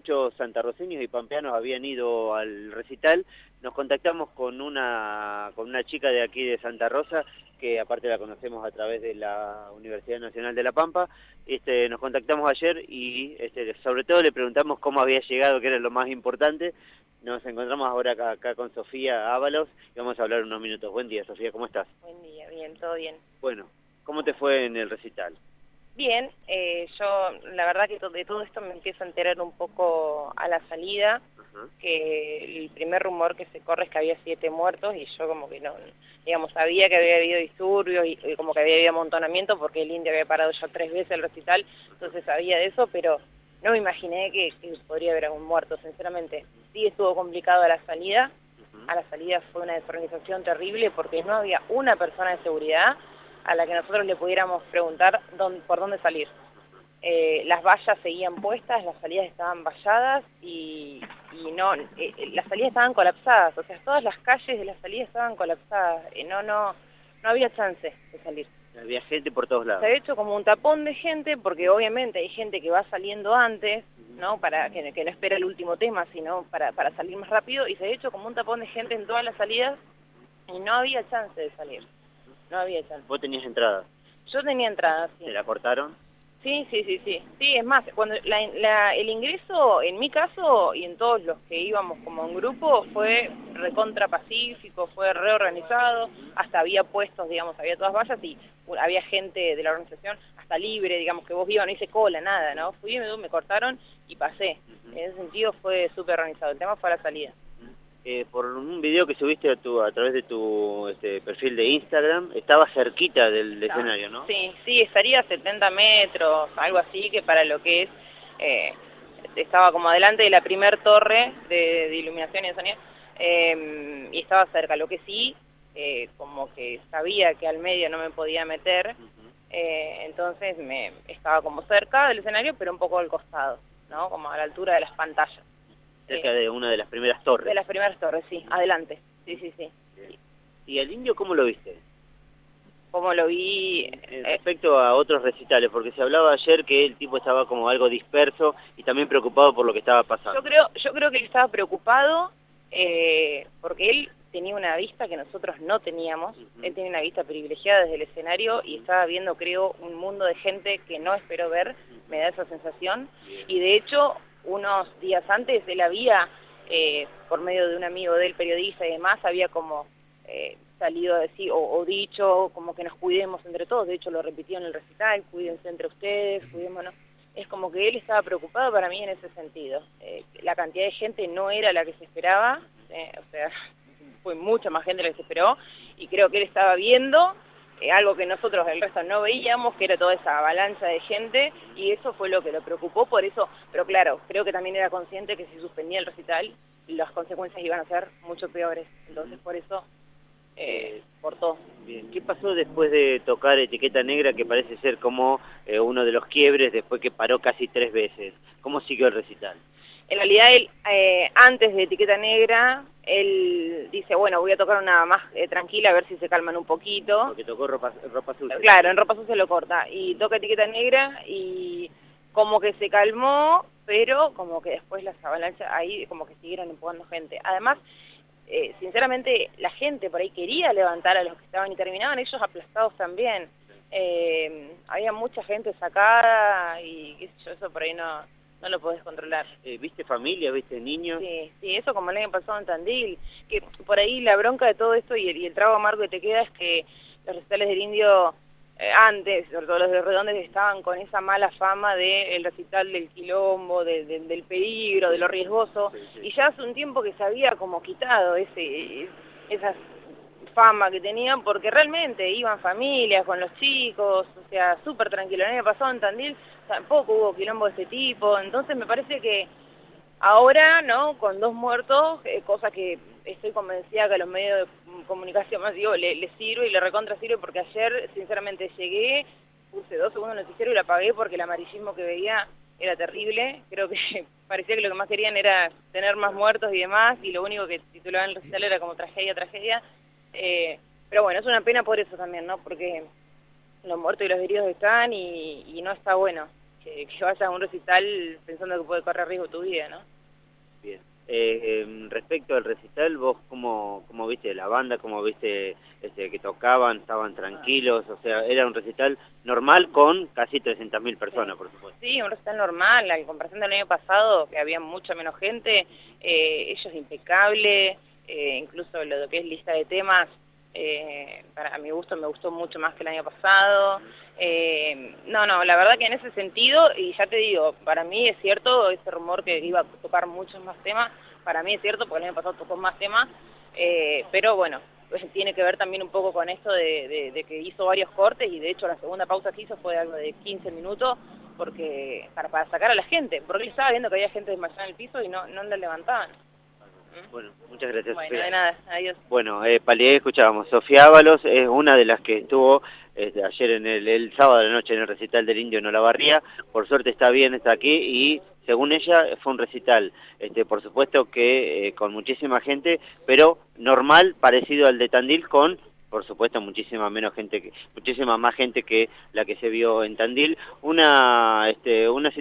muchos santarroceños y pampeanos habían ido al recital, nos contactamos con una, con una chica de aquí de Santa Rosa, que aparte la conocemos a través de la Universidad Nacional de La Pampa. Este, nos contactamos ayer y este, sobre todo le preguntamos cómo había llegado, que era lo más importante. Nos encontramos ahora acá, con Sofía Ábalos y vamos a hablar unos minutos. Buen día, Sofía, ¿cómo estás? Buen día, bien, todo bien. Bueno, ¿cómo te fue en el recital? Bien, eh, yo la verdad que de todo esto me empiezo a enterar un poco a la salida, que el primer rumor que se corre es que había siete muertos y yo como que no, digamos, sabía que había habido disturbios y, como que había habido amontonamiento porque el indio había parado ya tres veces el recital, entonces sabía de eso, pero no me imaginé que, podría haber algún muerto, sinceramente. Sí estuvo complicado a la salida, a la salida fue una desorganización terrible porque no había una persona de seguridad a la que nosotros le pudiéramos preguntar por dónde salir. Eh, las vallas seguían puestas, las salidas estaban valladas y, no, eh, eh, las salidas estaban colapsadas, o sea, todas las calles de las salidas estaban colapsadas, no, no, no había chance de salir. Había gente por todos lados. Se ha hecho como un tapón de gente, porque obviamente hay gente que va saliendo antes, ¿no? Para que, no espera el último tema, sino para, para salir más rápido, y se ha hecho como un tapón de gente en todas las salidas y no había chance de salir. No había chance. ¿Vos tenías entrada? Yo tenía entrada, sí. ¿Te la cortaron? Sí, sí, sí, sí. Sí, es más, cuando el ingreso, en mi caso y en todos los que íbamos como en grupo, fue recontra pacífico, fue reorganizado, hasta había puestos, digamos, había todas vallas y había gente de la organización hasta libre, digamos, que vos ibas, no hice cola, nada, ¿no? Fui, me, me cortaron y pasé. En ese sentido fue súper organizado. El tema fue la salida. Eh, por un video que subiste a, tu, a través de tu este, perfil de Instagram, estaba cerquita del escenario, ¿no? Sí, sí, estaría a 70 metros, algo así, que para lo que es, eh, estaba como adelante de la primer torre de, iluminación y de sonido, em, y estaba cerca, lo que sí, eh, como que sabía que al medio no me podía meter, entonces me estaba como cerca del escenario, pero un poco al costado, ¿no? Como a la altura de las pantallas cerca de una de las primeras torres. De las primeras torres, sí, adelante. Sí, sí, sí. ¿Y el indio cómo lo viste? Como lo vi... Eh, respecto a otros recitales, porque se hablaba ayer que el tipo estaba como algo disperso y también preocupado por lo que estaba pasando. Yo creo, yo creo que él estaba preocupado eh, porque él tenía una vista que nosotros no teníamos, él tenía una vista privilegiada desde el escenario y estaba viendo, creo, un mundo de gente que no espero ver, me da esa sensación, y de hecho unos días antes él había, eh, por medio de un amigo del periodista y demás, había como eh, salido a decir, o, dicho, como que nos cuidemos entre todos, de hecho lo repitió en el recital, cuídense entre ustedes, cuidémonos. Es como que él estaba preocupado para mí en ese sentido. Eh, la cantidad de gente no era la que se esperaba, o sea, fue mucha más gente la que se esperó, y creo que él estaba viendo eh, algo que nosotros el resto no veíamos, que era toda esa avalancha de gente, y eso fue lo que lo preocupó, por eso, pero claro, creo que también era consciente que si suspendía el recital, las consecuencias iban a ser mucho peores, entonces por eso eh, cortó. Bien. ¿Qué pasó después de tocar Etiqueta Negra, que parece ser como eh, uno de los quiebres después que paró casi tres veces? ¿Cómo siguió el recital? En realidad él, eh, antes de Etiqueta Negra, él dice, bueno, voy a tocar una más eh, tranquila a ver si se calman un poquito. Porque tocó ropa, ropa sucia. Claro, en ropa sucia lo corta. Y toca Etiqueta Negra y como que se calmó, pero como que después las avalanchas ahí como que siguieron empujando gente. Además, eh, sinceramente, la gente por ahí quería levantar a los que estaban y terminaban ellos aplastados también. había mucha gente sacada y qué sé yo, eso por ahí no no lo podés controlar. Eh, ¿Viste familia, viste niños? Sí, sí, eso como el año pasado en Tandil, que por ahí la bronca de todo esto y el, y el trago amargo que te queda es que los recitales del indio eh, antes, sobre todo los de Redondes, estaban con esa mala fama del recital del quilombo, del peligro, de lo riesgoso, y ya hace un tiempo que se había como quitado ese, esa fama que tenían, porque realmente iban familias con los chicos, o sea, súper tranquilo. El año pasado en Tandil tampoco hubo quilombo de ese tipo, entonces me parece que ahora, ¿no? Con dos muertos, eh, cosa que estoy convencida que a los medios de comunicación más digo, le, sirve y le recontra sirve porque ayer, sinceramente, llegué, puse dos segundos noticiero y la apagué porque el amarillismo que veía era terrible. Creo que parecía que lo que más querían era tener más muertos y demás, y lo único que titulaban el recital era como tragedia, tragedia. Eh, pero bueno, es una pena por eso también, ¿no? Porque los muertos y los heridos están y no está bueno que, que vayas a un recital pensando que puede correr riesgo tu vida, ¿no? Bien. Eh, em, respecto al recital, vos cómo, cómo viste la banda, cómo viste este, que tocaban, estaban tranquilos, o sea, era un recital normal con casi 300.000 personas, por supuesto. Sí, un recital normal, en comparación del año pasado, que había mucha menos gente, eh, ellos impecable, eh, incluso lo que es lista de temas, eh, para mi gusto me gustó mucho más que el año pasado. Eh, no, no, la verdad que en ese sentido, y ya te digo, para mí es cierto ese rumor que iba a tocar muchos más temas, para mí es cierto porque el año pasado tocó más temas, pero bueno, tiene que ver también un poco con esto de, que hizo varios cortes y de hecho la segunda pausa que hizo fue algo de 15 minutos porque para, para sacar a la gente, porque él estaba viendo que había gente desmayada en el piso y no, no la levantaban. Bueno, muchas gracias. Bueno, de nada, adiós. Bueno, eh, escuchábamos, Sofía Ábalos es una de las que estuvo este, ayer en el, sábado de la noche en el recital del Indio en Olavarría, por suerte está bien, está aquí y según ella fue un recital, este, por supuesto que eh, con muchísima gente, pero normal, parecido al de Tandil con por supuesto muchísima menos gente que, muchísima más gente que la que se vio en Tandil una este una